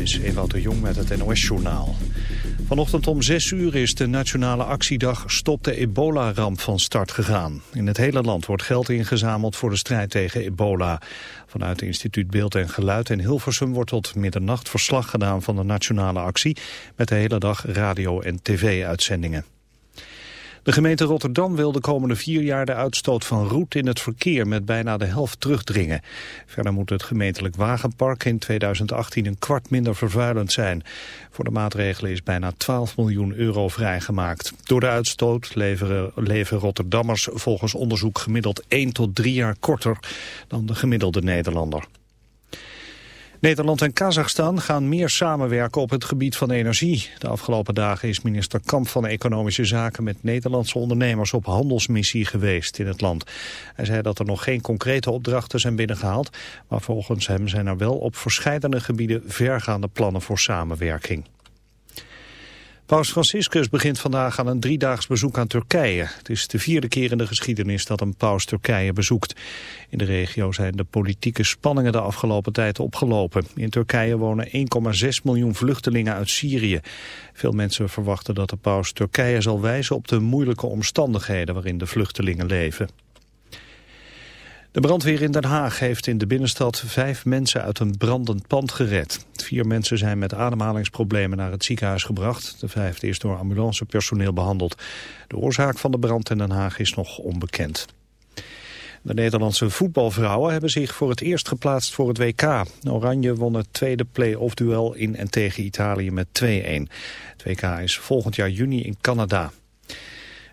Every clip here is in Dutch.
is Ewout de Jong met het NOS-journaal. Vanochtend om 6 uur is de nationale actiedag Stop de ebola-ramp van start gegaan. In het hele land wordt geld ingezameld voor de strijd tegen ebola. Vanuit het instituut Beeld en Geluid in Hilversum wordt tot middernacht verslag gedaan van de nationale actie... met de hele dag radio- en tv-uitzendingen. De gemeente Rotterdam wil de komende vier jaar de uitstoot van roet in het verkeer met bijna de helft terugdringen. Verder moet het gemeentelijk wagenpark in 2018 een kwart minder vervuilend zijn. Voor de maatregelen is bijna 12 miljoen euro vrijgemaakt. Door de uitstoot leven Rotterdammers volgens onderzoek gemiddeld 1 tot 3 jaar korter dan de gemiddelde Nederlander. Nederland en Kazachstan gaan meer samenwerken op het gebied van energie. De afgelopen dagen is minister Kamp van Economische Zaken met Nederlandse ondernemers op handelsmissie geweest in het land. Hij zei dat er nog geen concrete opdrachten zijn binnengehaald, maar volgens hem zijn er wel op verschillende gebieden vergaande plannen voor samenwerking. Paus Franciscus begint vandaag aan een driedaags bezoek aan Turkije. Het is de vierde keer in de geschiedenis dat een paus Turkije bezoekt. In de regio zijn de politieke spanningen de afgelopen tijd opgelopen. In Turkije wonen 1,6 miljoen vluchtelingen uit Syrië. Veel mensen verwachten dat de paus Turkije zal wijzen op de moeilijke omstandigheden waarin de vluchtelingen leven. De brandweer in Den Haag heeft in de binnenstad vijf mensen uit een brandend pand gered. Vier mensen zijn met ademhalingsproblemen naar het ziekenhuis gebracht. De vijfde is door ambulancepersoneel behandeld. De oorzaak van de brand in Den Haag is nog onbekend. De Nederlandse voetbalvrouwen hebben zich voor het eerst geplaatst voor het WK. Oranje won het tweede play-off duel in en tegen Italië met 2-1. Het WK is volgend jaar juni in Canada.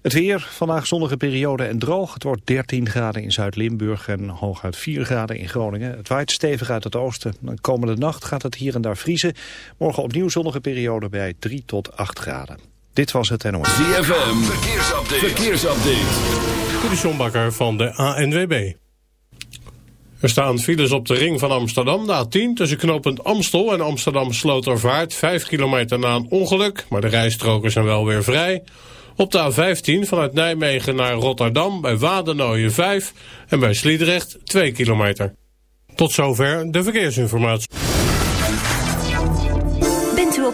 Het weer, vandaag zonnige periode en droog. Het wordt 13 graden in Zuid-Limburg en hooguit 4 graden in Groningen. Het waait stevig uit het oosten. De komende nacht gaat het hier en daar vriezen. Morgen opnieuw zonnige periode bij 3 tot 8 graden. Dit was het NOS. ZFM, verkeersupdate. verkeersupdate. De van de ANWB. Er staan files op de ring van Amsterdam, de A10, tussen knooppunt Amstel en Amsterdam Slotervaart. 5 kilometer na een ongeluk, maar de rijstroken zijn wel weer vrij. Op de A15 vanuit Nijmegen naar Rotterdam bij Wadernooien 5 en bij Sliedrecht 2 kilometer. Tot zover de verkeersinformatie.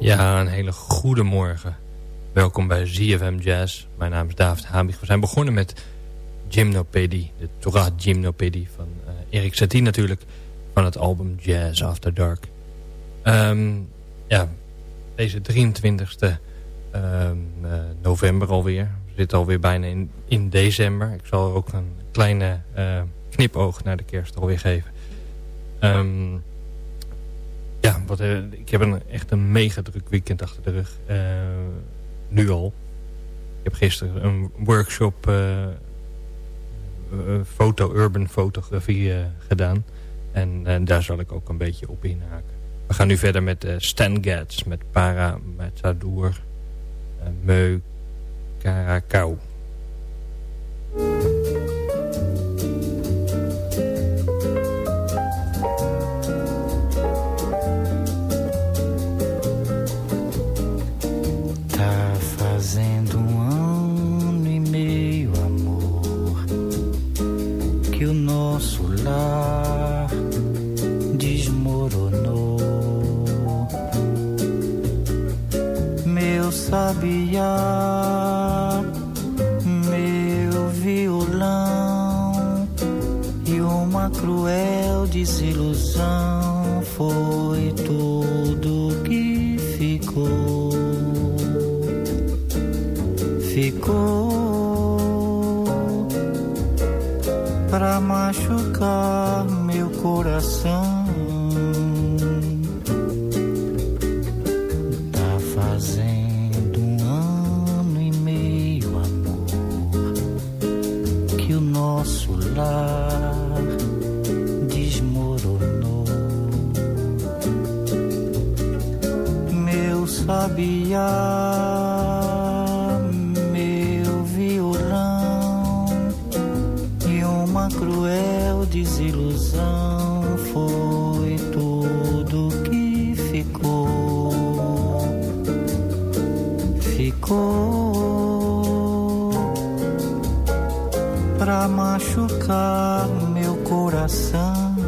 Ja, een hele goede morgen. Welkom bij ZFM Jazz. Mijn naam is David Habig. We zijn begonnen met Gymnopedie, de Torah Gymnopedie van uh, Erik Satie natuurlijk, van het album Jazz After Dark. Um, ja, deze 23e um, uh, november alweer. We zitten alweer bijna in, in december. Ik zal ook een kleine uh, knipoog naar de kerst alweer geven. Um, ja, uh, ik heb een, echt een mega druk weekend achter de rug. Uh, nu al. Ik heb gisteren een workshop uh, foto, urban fotografie gedaan. En daar zal ik ook een beetje op inhaken. We gaan nu verder met Stan Getz, met Para Matador, Meu Caracau. machucar meu coração. Tá fazendo um ano e meio, amor, que o nosso lar desmoronou. Meu sabiá. Machucar meu coração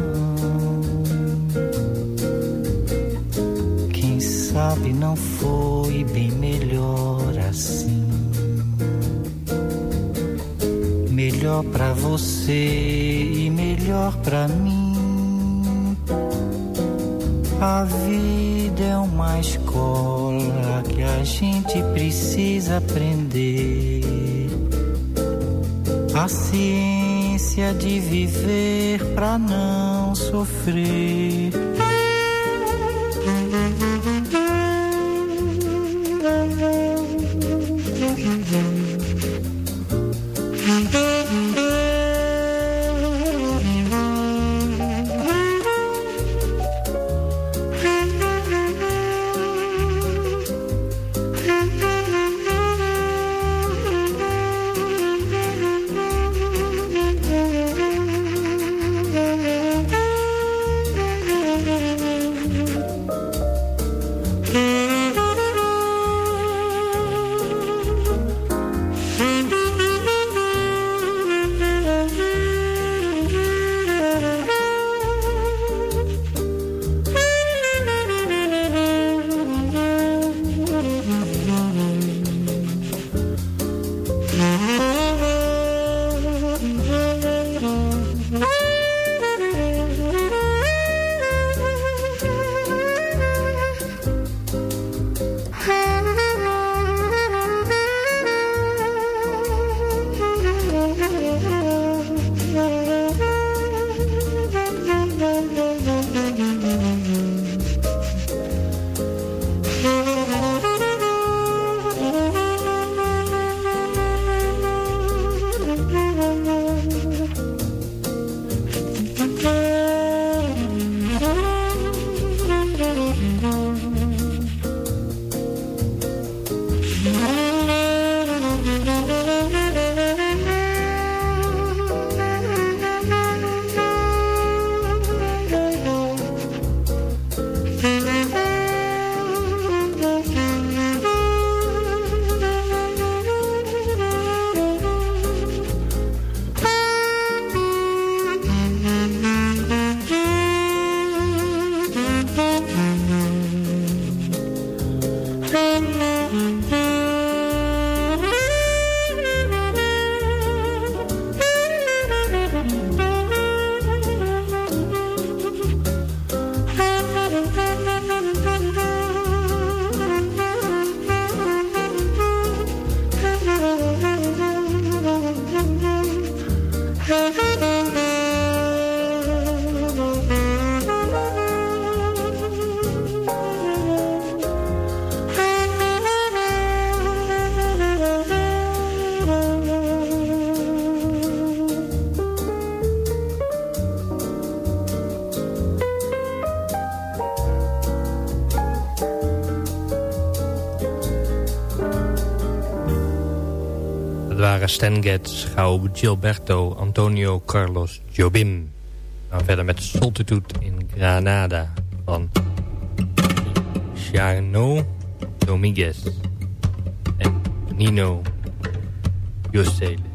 sabe, não foi bem melhor assim. Melhor pra você e melhor pra mim. A vida é uma escola que a gente precisa aprender. A ciência de viver pra não sofrer waren Stan Getz, Gao Gilberto, Antonio Carlos Jobim. Dan verder met Soltitude in Granada van Jarno Dominguez en Nino Yosele.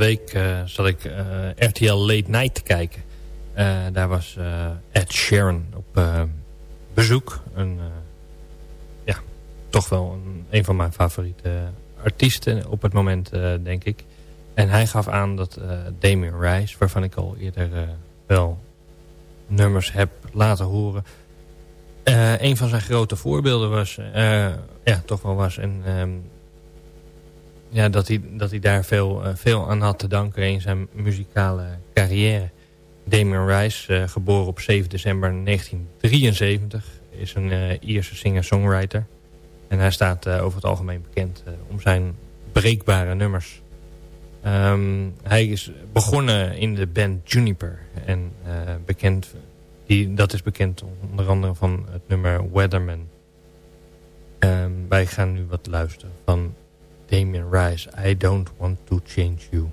Week zat ik RTL Late Night te kijken. daar was Ed Sheeran op bezoek. Een, ja, toch wel een, een van mijn favoriete artiesten op het moment, denk ik. En hij gaf aan dat Damien Rice, waarvan ik al eerder wel nummers heb laten horen... Een van zijn grote voorbeelden was, ja, toch wel was. En, um, ja, dat, hij, dat hij daar veel, uh, veel aan had te danken in zijn muzikale carrière. Damien Rice, geboren op 7 december 1973, is een Ierse singer-songwriter. En hij staat over het algemeen bekend om zijn breekbare nummers. Um, hij is begonnen in de band Juniper en bekend die, dat is bekend onder andere van het nummer Weatherman. Um, wij gaan nu wat luisteren van Damien Rice. I don't want to change you.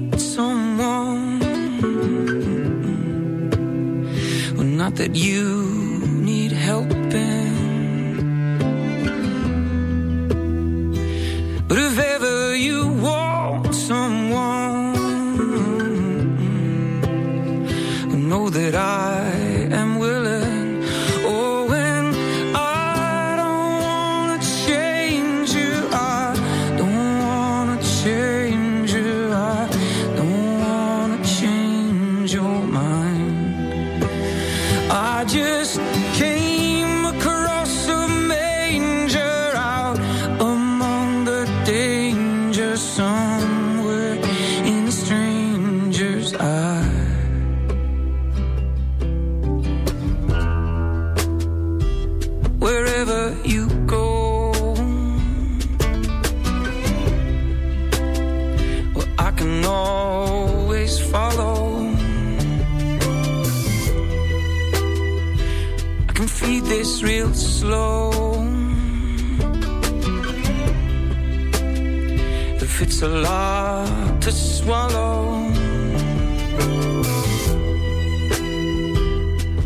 that you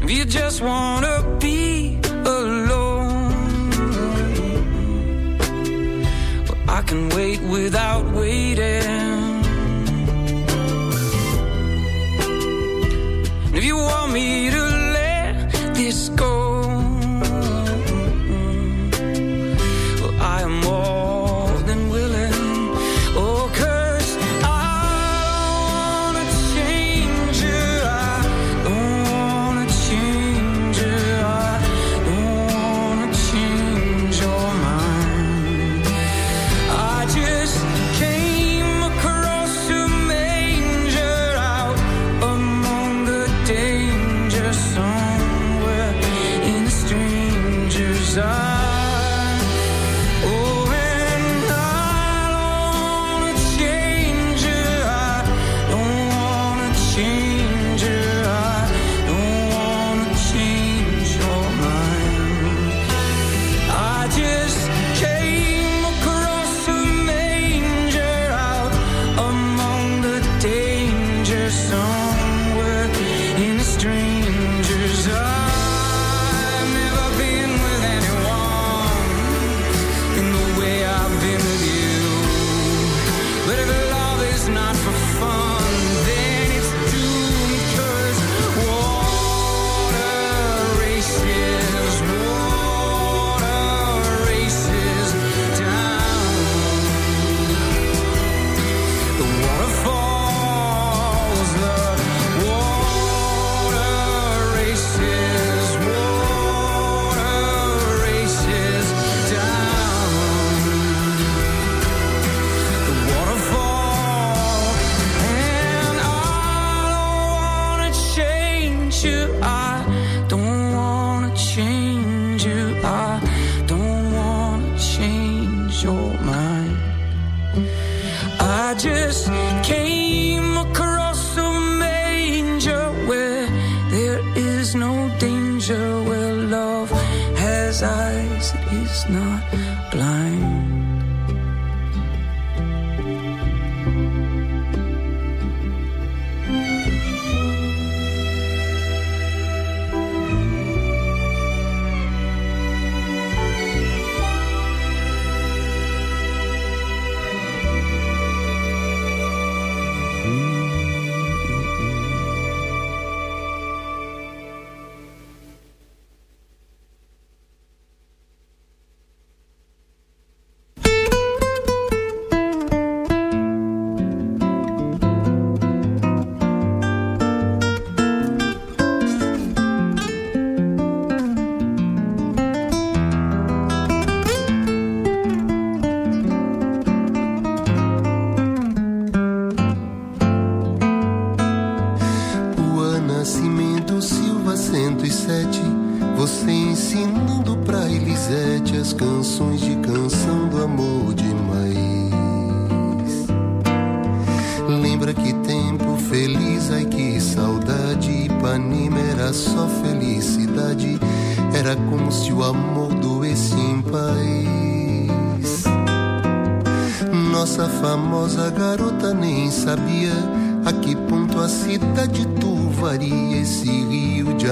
If you just wanna be alone, well, I can wait without waiting. If you want me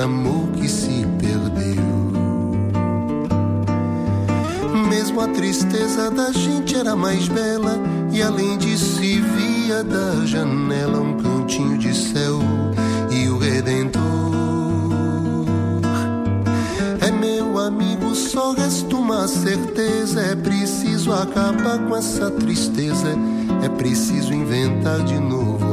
amor que se perdeu. Mesmo a tristeza da gente era mais bela, e além de se via da janela um cantinho de céu e o redentor. É meu amigo, só resta uma certeza: é preciso acabar com essa tristeza, é preciso inventar de novo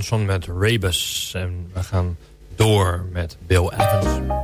Jan Johansson met Rebus. En we gaan door met Bill Evans.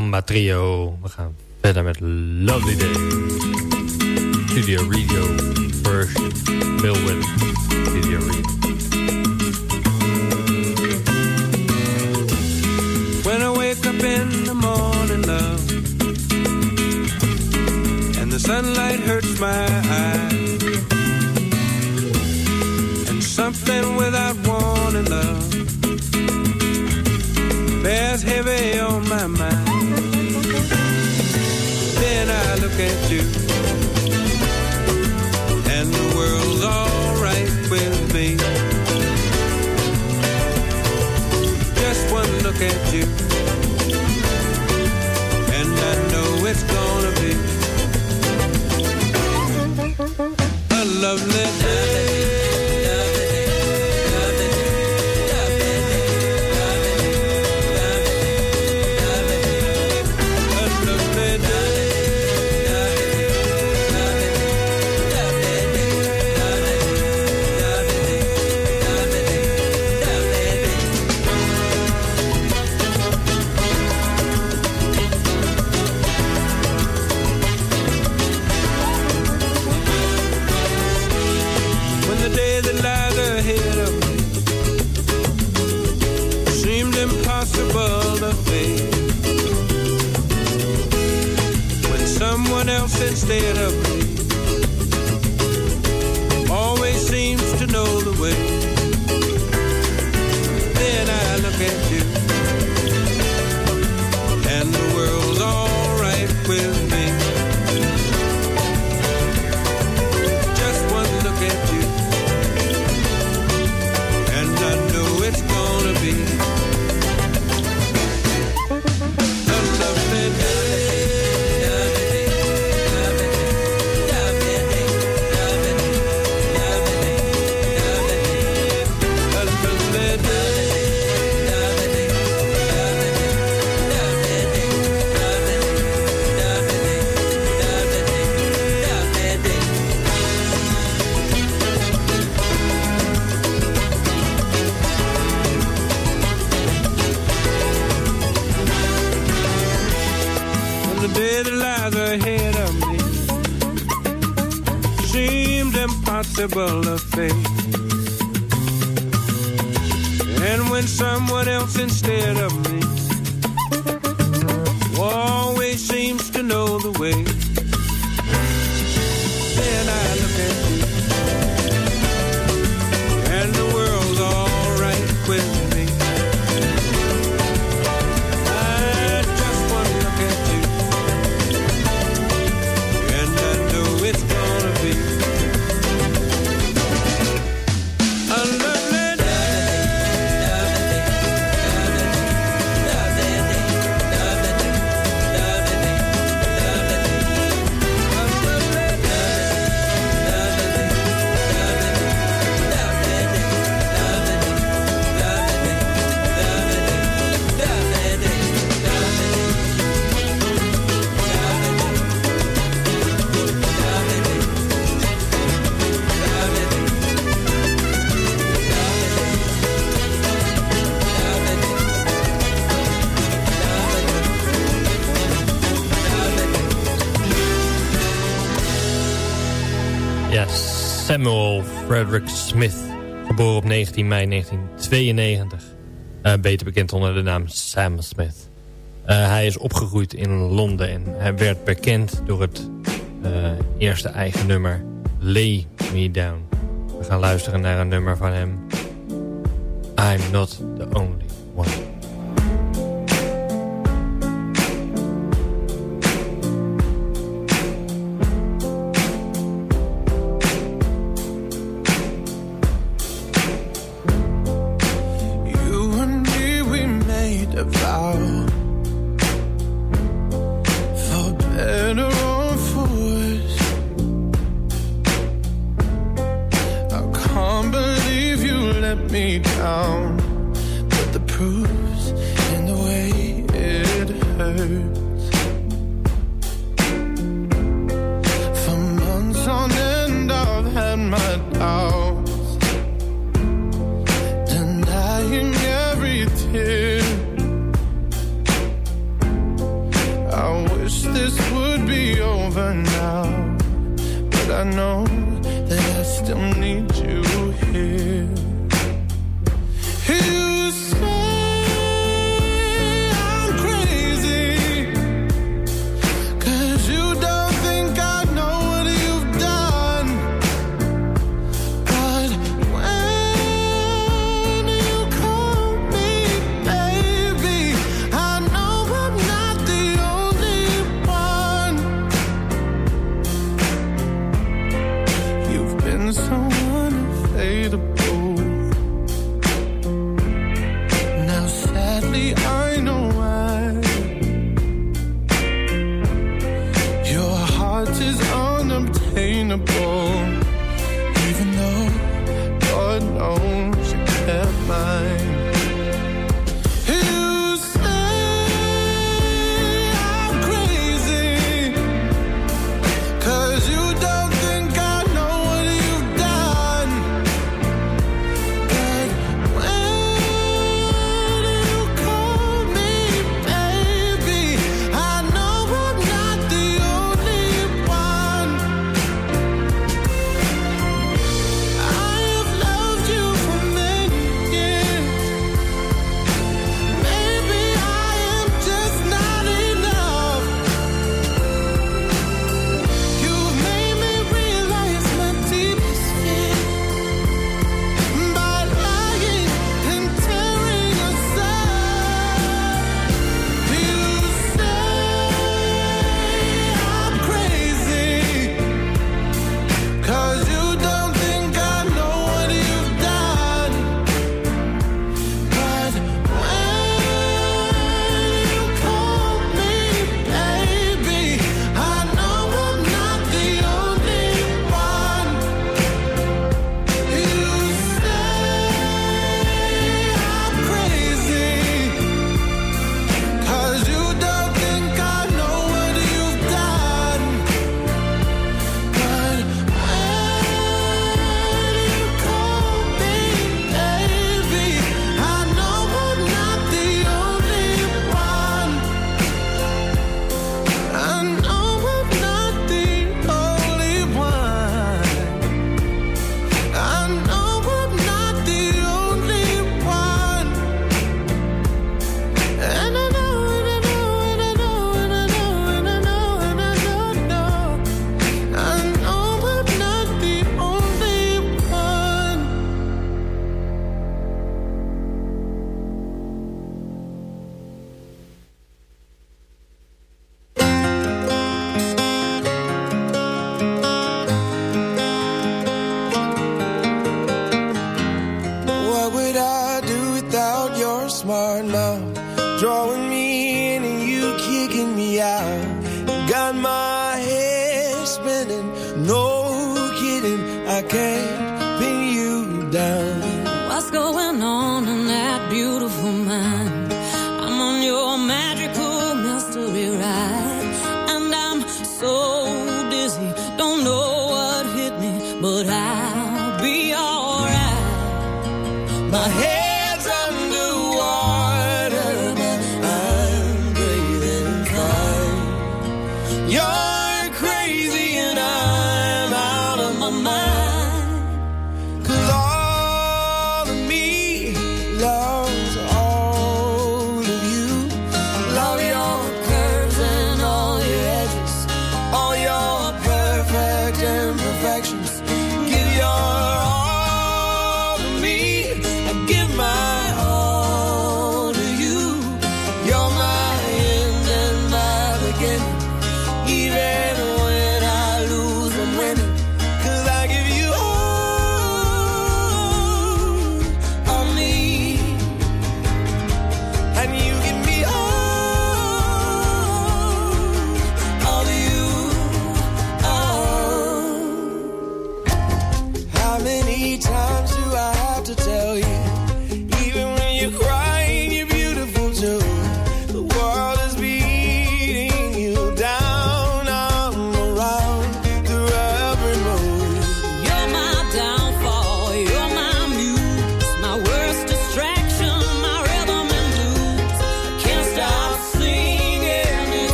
Tamba Trio. We gaan verder met Lovely Day. Studio Radio version. Bill Wynn. Studio Radio. When I wake up in the morning, love, and the sunlight hurts my eyes, and something without warning, love, bears heavy on my mind. Look at you, Frederick Smith. Geboren op 19 mei 1992. Eh, beter bekend onder de naam Sam Smith. Eh, hij is opgegroeid in Londen en hij werd bekend door het eh, eerste eigen nummer Lay Me Down. We gaan luisteren naar een nummer van hem. I'm not the only the boy.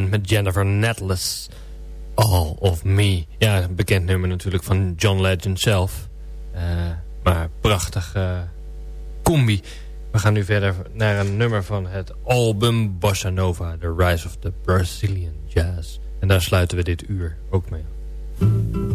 Met Jennifer Netless. All of Me. Ja, een bekend nummer natuurlijk van John Legend zelf. Uh, maar prachtig uh, combi. We gaan nu verder naar een nummer van het album Bossa Nova. The Rise of the Brazilian Jazz. En daar sluiten we dit uur ook mee tanta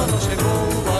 cuando llegó